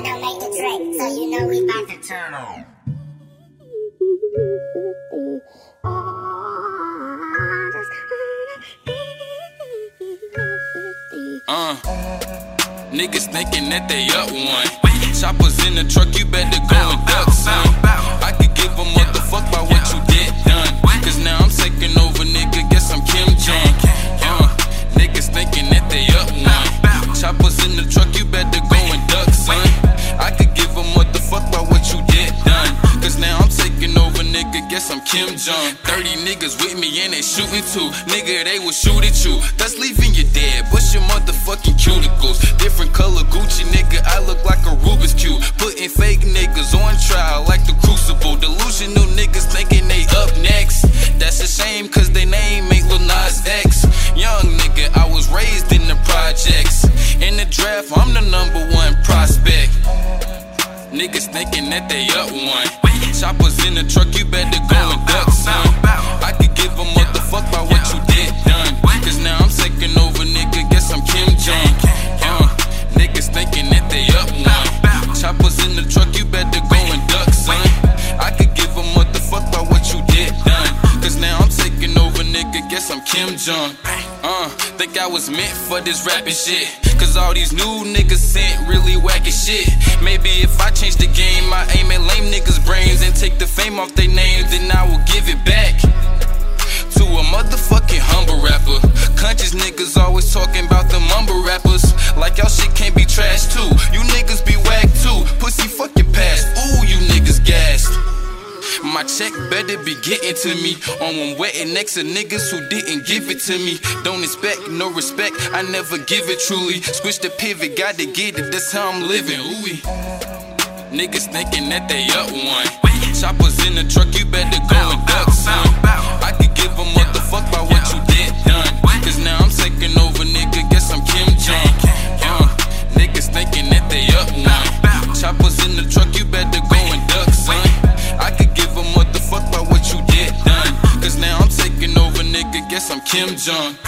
man make the trick, so you know we about to turn on. Uh, niggas thinking that they up one. Choppers in the truck, you better go and duck, Guess I'm Kim Jong. 30 niggas with me and they shooting too. Nigga, they will shoot at you. That's leaving you dead. Bust your motherfucking cuticles. Different color Gucci, nigga. I look like a Rubik's Cube. Putting fake niggas on trial like the crucible. Delusional niggas thinking they up next. That's a shame, cause they name ain't Lil Nas X. Young nigga, I was raised in the projects. In the draft, I'm the number one prospect. Niggas thinking that they up one. Choppers in the truck, you better go and duck, son. I could give a motherfuck by what you did done. Cause now I'm taking over, nigga. Guess I'm Kim Jong. Uh, niggas thinking that they up one. Choppers in the truck, you better go and duck, son. I could give a motherfuck by what you did done. Cause now I'm taking over, nigga. Guess I'm Kim Jong. Uh, think I was meant for this rapping shit. Cause all these new niggas sent really wacky shit. Maybe if I change the game, I aim at lame niggas' brains fame off their names, then I will give it back. To a motherfucking humble rapper. Conscious niggas always talking about the mumble rappers. Like y'all shit can't be trash too. You niggas be whack too. Pussy fuck your past. Ooh, you niggas gassed. My check better be getting to me. On one wetting next to niggas who didn't give it to me. Don't expect no respect, I never give it truly. Switch the pivot, gotta get it, that's how I'm living. Ooh. Niggas thinking that they up one. Choppers in the truck, you better go and duck, son. I could give a motherfuck by what you did done. Cause now I'm taking over, nigga. Guess I'm Kim Jong. Uh, niggas thinking that they up one. Choppers in the truck, you better go and duck, son. I could give a motherfuck by what you did done. Cause now I'm taking over, nigga. Guess I'm Kim Jong.